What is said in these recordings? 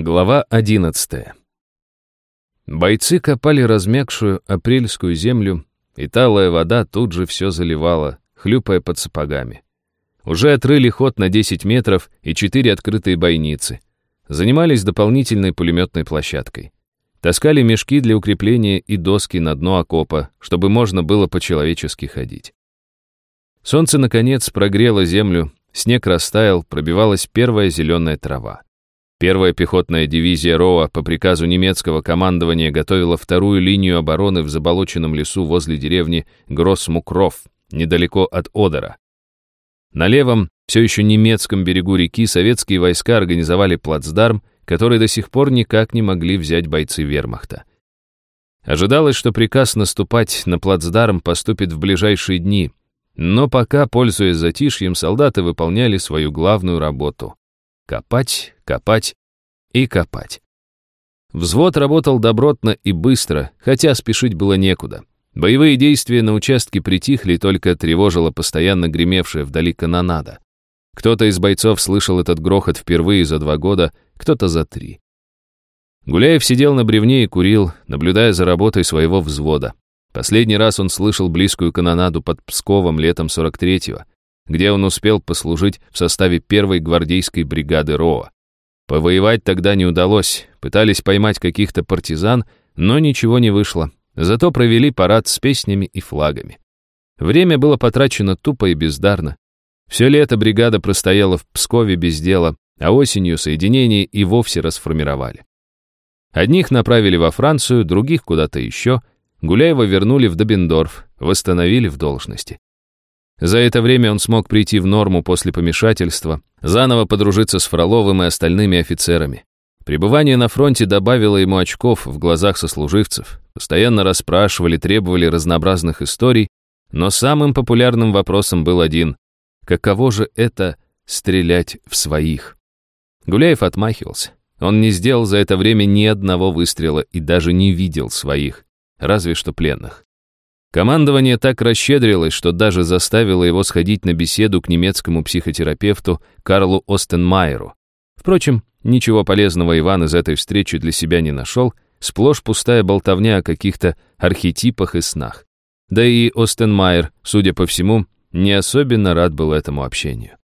Глава 11. Бойцы копали размягшую апрельскую землю, и талая вода тут же все заливала, хлюпая под сапогами. Уже отрыли ход на 10 метров и 4 открытые бойницы. Занимались дополнительной пулеметной площадкой. Таскали мешки для укрепления и доски на дно окопа, чтобы можно было по-человечески ходить. Солнце, наконец, прогрело землю, снег растаял, пробивалась первая зеленая трава. Первая пехотная дивизия Роа по приказу немецкого командования готовила вторую линию обороны в заболоченном лесу возле деревни Гроссмукров, недалеко от Одера. На левом, все еще немецком берегу реки советские войска организовали плацдарм, который до сих пор никак не могли взять бойцы вермахта. Ожидалось, что приказ наступать на плацдарм поступит в ближайшие дни, но пока, пользуясь затишьем, солдаты выполняли свою главную работу Копать, копать и копать. Взвод работал добротно и быстро, хотя спешить было некуда. Боевые действия на участке притихли, только тревожила постоянно гремевшая вдали канонада. Кто-то из бойцов слышал этот грохот впервые за два года, кто-то за три. Гуляев сидел на бревне и курил, наблюдая за работой своего взвода. Последний раз он слышал близкую канонаду под Псковом летом 43-го где он успел послужить в составе первой гвардейской бригады РОА. Повоевать тогда не удалось, пытались поймать каких-то партизан, но ничего не вышло. Зато провели парад с песнями и флагами. Время было потрачено тупо и бездарно. Все лето бригада простояла в Пскове без дела, а осенью соединение и вовсе расформировали. Одних направили во Францию, других куда-то еще. Гуляева вернули в Добендорф, восстановили в должности. За это время он смог прийти в норму после помешательства, заново подружиться с Фроловым и остальными офицерами. Пребывание на фронте добавило ему очков в глазах сослуживцев, постоянно расспрашивали, требовали разнообразных историй, но самым популярным вопросом был один — каково же это стрелять в своих? Гуляев отмахивался. Он не сделал за это время ни одного выстрела и даже не видел своих, разве что пленных. Командование так расщедрилось, что даже заставило его сходить на беседу к немецкому психотерапевту Карлу Остенмайеру. Впрочем, ничего полезного Иван из этой встречи для себя не нашел, сплошь пустая болтовня о каких-то архетипах и снах. Да и Остенмайер, судя по всему, не особенно рад был этому общению.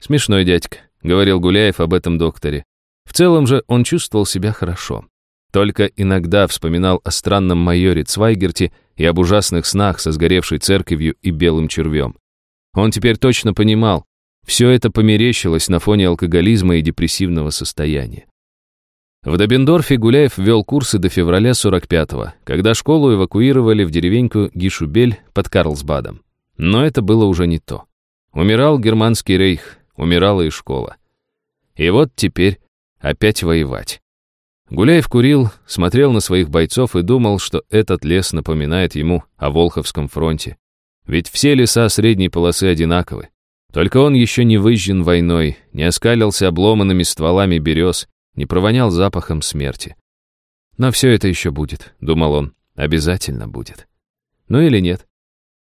«Смешной дядька», — говорил Гуляев об этом докторе. В целом же он чувствовал себя хорошо. Только иногда вспоминал о странном майоре Цвайгерте и об ужасных снах со сгоревшей церковью и белым червем. Он теперь точно понимал, все это померещилось на фоне алкоголизма и депрессивного состояния. В Добендорфе Гуляев вел курсы до февраля 45-го, когда школу эвакуировали в деревеньку Гишубель под Карлсбадом. Но это было уже не то. Умирал германский рейх, умирала и школа. И вот теперь опять воевать. Гуляев курил, смотрел на своих бойцов и думал, что этот лес напоминает ему о Волховском фронте. Ведь все леса средней полосы одинаковы. Только он еще не выжжен войной, не оскалился обломанными стволами берез, не провонял запахом смерти. Но все это еще будет, думал он, обязательно будет. Ну или нет.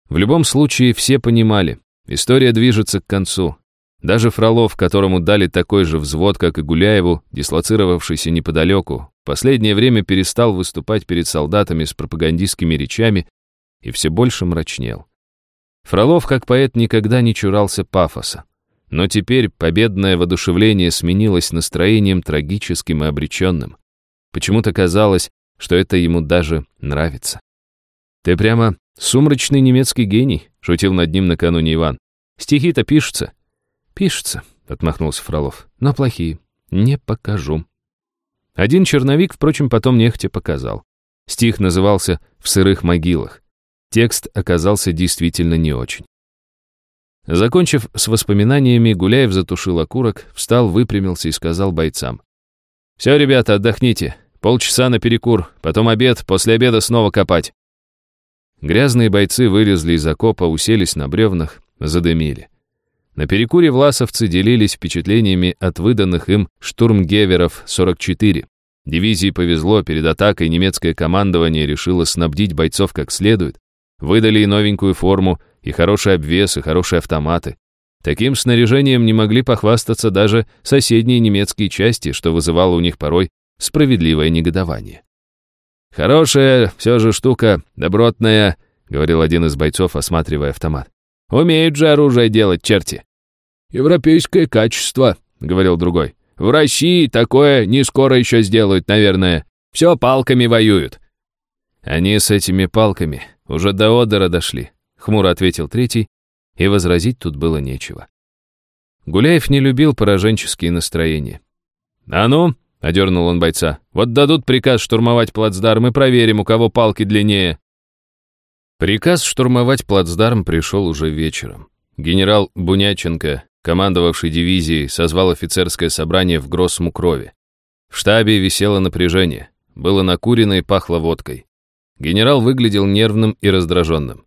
В любом случае все понимали, история движется к концу, даже Фролов, которому дали такой же взвод, как и Гуляеву, дислоцировавшийся неподалеку, последнее время перестал выступать перед солдатами с пропагандистскими речами и все больше мрачнел. Фролов, как поэт, никогда не чурался пафоса. Но теперь победное воодушевление сменилось настроением трагическим и обреченным. Почему-то казалось, что это ему даже нравится. «Ты прямо сумрачный немецкий гений», — шутил над ним накануне Иван. «Стихи-то пишутся, «Пишется», — отмахнулся Фролов, — «но плохие. Не покажу». Один черновик, впрочем, потом нехотя показал. Стих назывался «В сырых могилах». Текст оказался действительно не очень. Закончив с воспоминаниями, Гуляев затушил окурок, встал, выпрямился и сказал бойцам. «Все, ребята, отдохните. Полчаса на перекур, потом обед, после обеда снова копать». Грязные бойцы вылезли из окопа, уселись на бревнах, задымили. На перекуре власовцы делились впечатлениями от выданных им штурмгеверов-44. Дивизии повезло, перед атакой немецкое командование решило снабдить бойцов как следует. Выдали и новенькую форму, и хороший обвес, и хорошие автоматы. Таким снаряжением не могли похвастаться даже соседние немецкие части, что вызывало у них порой справедливое негодование. «Хорошая все же штука, добротная», — говорил один из бойцов, осматривая автомат. «Умеют же оружие делать, черти». «Европейское качество», — говорил другой. «В России такое не скоро еще сделают, наверное. Все палками воюют». «Они с этими палками уже до Одера дошли», — хмуро ответил третий, и возразить тут было нечего. Гуляев не любил пораженческие настроения. «А ну!» — одернул он бойца. «Вот дадут приказ штурмовать плацдарм и проверим, у кого палки длиннее». Приказ штурмовать плацдарм пришел уже вечером. Генерал Буняченко, командовавший дивизией, созвал офицерское собрание в Гроссмукрове. В штабе висело напряжение, было накурено и пахло водкой. Генерал выглядел нервным и раздраженным.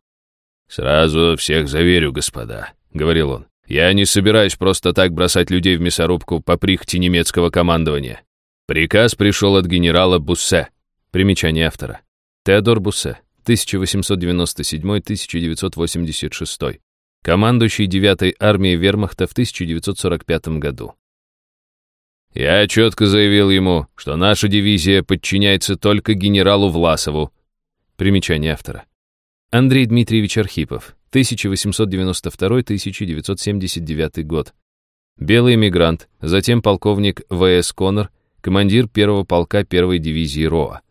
«Сразу всех заверю, господа», — говорил он. «Я не собираюсь просто так бросать людей в мясорубку по прихоти немецкого командования. Приказ пришел от генерала Буссе». Примечание автора. Теодор Буссе, 1897-1986. Командующий 9-й армией вермахта в 1945 году. Я четко заявил ему, что наша дивизия подчиняется только генералу Власову. Примечание автора. Андрей Дмитриевич Архипов, 1892-1979 год. Белый эмигрант, затем полковник В.С. Коннор, командир первого полка первой дивизии РОА.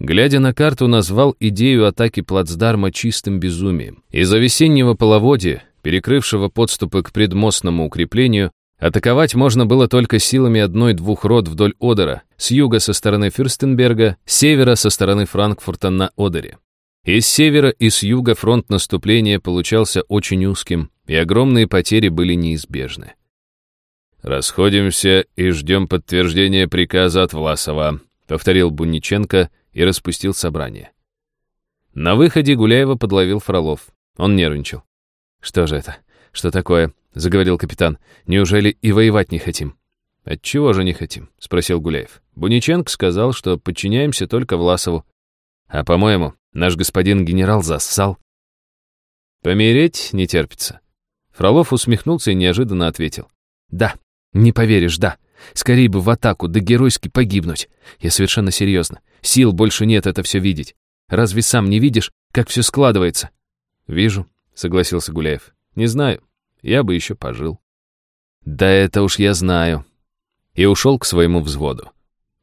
Глядя на карту, назвал идею атаки плацдарма чистым безумием. Из-за весеннего половодья, перекрывшего подступы к предмостному укреплению, атаковать можно было только силами одной-двух рот вдоль Одера, с юга со стороны Фюрстенберга, с севера со стороны Франкфурта на Одере. И с севера, и с юга фронт наступления получался очень узким, и огромные потери были неизбежны. «Расходимся и ждем подтверждения приказа от Власова», повторил Бунниченко и распустил собрание. На выходе Гуляева подловил Фролов. Он нервничал. «Что же это? Что такое?» — заговорил капитан. «Неужели и воевать не хотим?» «Отчего же не хотим?» — спросил Гуляев. Буниченко сказал, что подчиняемся только Власову. «А, по-моему, Наш господин генерал зассал. Помереть не терпится. Фролов усмехнулся и неожиданно ответил. Да, не поверишь, да. Скорее бы в атаку, да геройски погибнуть. Я совершенно серьезно. Сил больше нет это все видеть. Разве сам не видишь, как все складывается? Вижу, согласился Гуляев. Не знаю, я бы еще пожил. Да это уж я знаю. И ушел к своему взводу.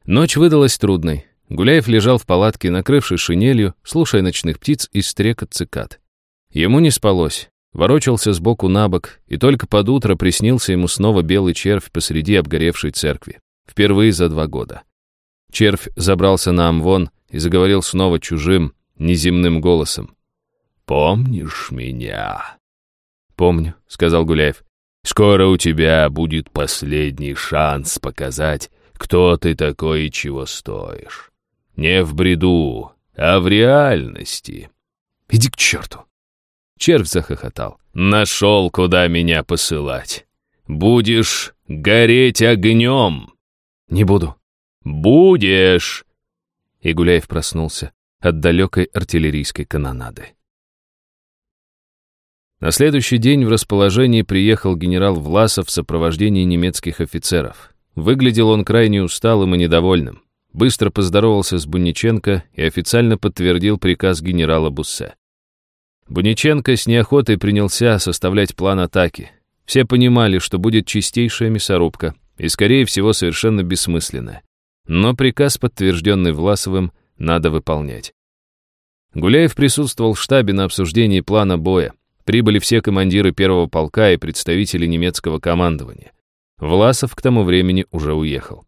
Ночь выдалась трудной. Гуляев лежал в палатке, накрывший шинелью, слушая ночных птиц и стрекот цикад. Ему не спалось. Ворочался сбоку на бок, и только под утро приснился ему снова белый червь посреди обгоревшей церкви. Впервые за два года. Червь забрался на Амвон и заговорил снова чужим, неземным голосом. «Помнишь меня?» «Помню», — сказал Гуляев. «Скоро у тебя будет последний шанс показать, кто ты такой и чего стоишь. Не в бреду, а в реальности. Иди к черту. Червь захохотал. Нашел, куда меня посылать. Будешь гореть огнем. Не буду. Будешь. И Гуляев проснулся от далекой артиллерийской канонады. На следующий день в расположении приехал генерал Власов в сопровождении немецких офицеров. Выглядел он крайне усталым и недовольным быстро поздоровался с Буниченко и официально подтвердил приказ генерала Буссе. Буниченко с неохотой принялся составлять план атаки. Все понимали, что будет чистейшая мясорубка и, скорее всего, совершенно бессмысленная. Но приказ, подтвержденный Власовым, надо выполнять. Гуляев присутствовал в штабе на обсуждении плана боя. Прибыли все командиры первого полка и представители немецкого командования. Власов к тому времени уже уехал.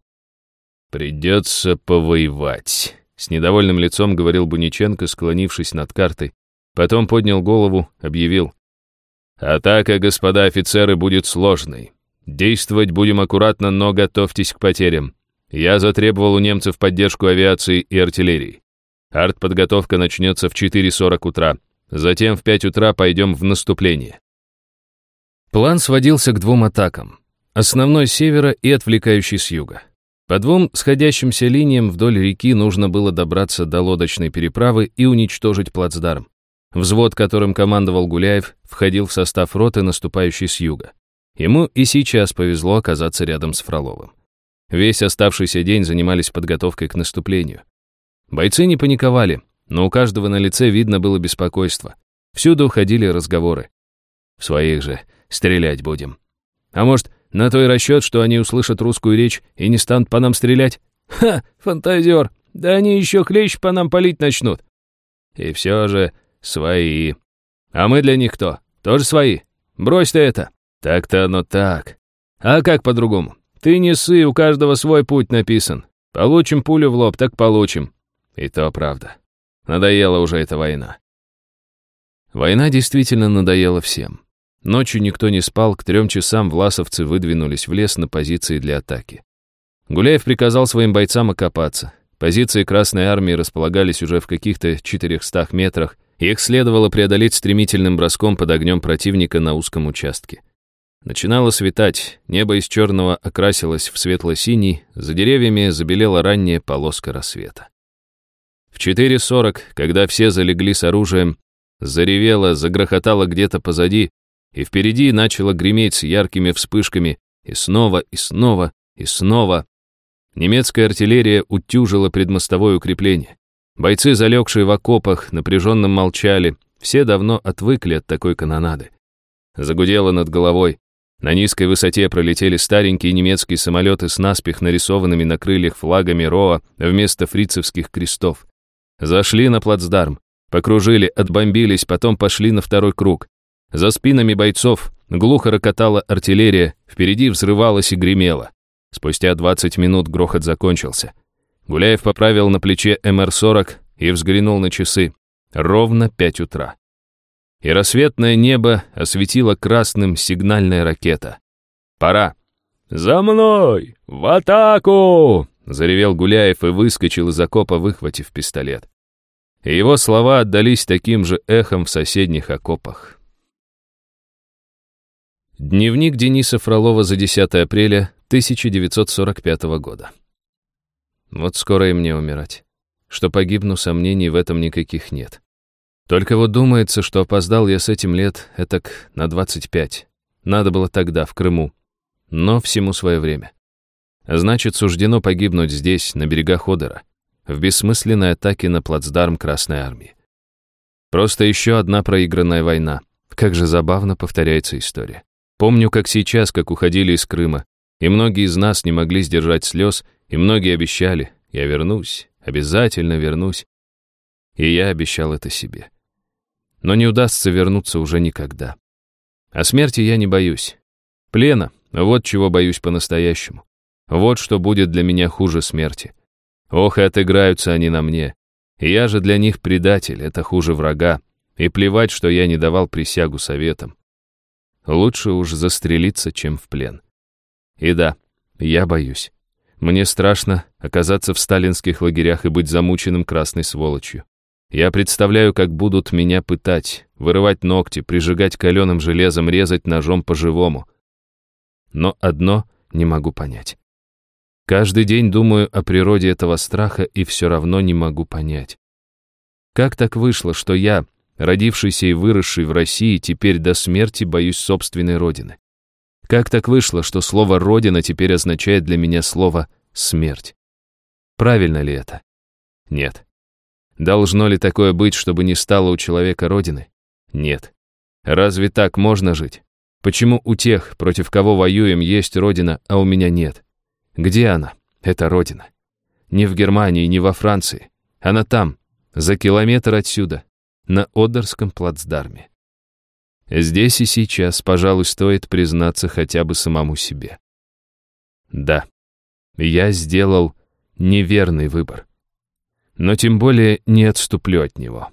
«Придется повоевать», — с недовольным лицом говорил Буниченко, склонившись над картой. Потом поднял голову, объявил. «Атака, господа офицеры, будет сложной. Действовать будем аккуратно, но готовьтесь к потерям. Я затребовал у немцев поддержку авиации и артиллерии. Артподготовка начнется в 4.40 утра. Затем в 5 утра пойдем в наступление». План сводился к двум атакам. Основной с севера и отвлекающий с юга. По двум сходящимся линиям вдоль реки нужно было добраться до лодочной переправы и уничтожить плацдарм. Взвод, которым командовал Гуляев, входил в состав роты, наступающей с юга. Ему и сейчас повезло оказаться рядом с Фроловым. Весь оставшийся день занимались подготовкой к наступлению. Бойцы не паниковали, но у каждого на лице видно было беспокойство. Всюду ходили разговоры. В своих же стрелять будем. А может, на той расчет, что они услышат русскую речь и не станут по нам стрелять? Ха, фантазер, да они еще хлещ по нам палить начнут. И все же свои. А мы для них кто? Тоже свои? Брось ты это. Так-то оно так. А как по-другому? Ты не сы, у каждого свой путь написан. Получим пулю в лоб, так получим. И то правда. Надоела уже эта война. Война действительно надоела всем. Ночью никто не спал, к трем часам власовцы выдвинулись в лес на позиции для атаки. Гуляев приказал своим бойцам окопаться. Позиции Красной Армии располагались уже в каких-то 400 метрах, их следовало преодолеть стремительным броском под огнем противника на узком участке. Начинало светать, небо из черного окрасилось в светло-синий, за деревьями забелела ранняя полоска рассвета. В 4.40, когда все залегли с оружием, заревело, загрохотало где-то позади, и впереди начало греметь с яркими вспышками, и снова, и снова, и снова. Немецкая артиллерия утюжила предмостовое укрепление. Бойцы, залегшие в окопах, напряженно молчали, все давно отвыкли от такой канонады. Загудело над головой. На низкой высоте пролетели старенькие немецкие самолеты с наспех нарисованными на крыльях флагами РОА вместо фрицевских крестов. Зашли на плацдарм, покружили, отбомбились, потом пошли на второй круг. За спинами бойцов глухо рокотала артиллерия, впереди взрывалась и гремела. Спустя 20 минут грохот закончился. Гуляев поправил на плече МР-40 и взглянул на часы. Ровно 5 утра. И рассветное небо осветила красным сигнальная ракета. «Пора!» «За мной! В атаку!» Заревел Гуляев и выскочил из окопа, выхватив пистолет. И его слова отдались таким же эхом в соседних окопах. Дневник Дениса Фролова за 10 апреля 1945 года. Вот скоро и мне умирать. Что погибну, сомнений в этом никаких нет. Только вот думается, что опоздал я с этим лет этак на 25. Надо было тогда, в Крыму. Но всему свое время. Значит, суждено погибнуть здесь, на берегах Одера, в бессмысленной атаке на плацдарм Красной Армии. Просто еще одна проигранная война. Как же забавно повторяется история. Помню, как сейчас, как уходили из Крыма, и многие из нас не могли сдержать слез, и многие обещали, я вернусь, обязательно вернусь. И я обещал это себе. Но не удастся вернуться уже никогда. О смерти я не боюсь. Плена — вот чего боюсь по-настоящему. Вот что будет для меня хуже смерти. Ох, и отыграются они на мне. Я же для них предатель, это хуже врага. И плевать, что я не давал присягу советам. Лучше уж застрелиться, чем в плен. И да, я боюсь. Мне страшно оказаться в сталинских лагерях и быть замученным красной сволочью. Я представляю, как будут меня пытать, вырывать ногти, прижигать каленым железом, резать ножом по-живому. Но одно не могу понять. Каждый день думаю о природе этого страха и все равно не могу понять. Как так вышло, что я, родившийся и выросший в России, теперь до смерти боюсь собственной родины. Как так вышло, что слово «родина» теперь означает для меня слово «смерть»? Правильно ли это? Нет. Должно ли такое быть, чтобы не стало у человека родины? Нет. Разве так можно жить? Почему у тех, против кого воюем, есть родина, а у меня нет? Где она, эта родина? Не в Германии, не во Франции. Она там, за километр отсюда, на Одерском плацдарме. Здесь и сейчас, пожалуй, стоит признаться хотя бы самому себе. Да, я сделал неверный выбор. Но тем более не отступлю от него.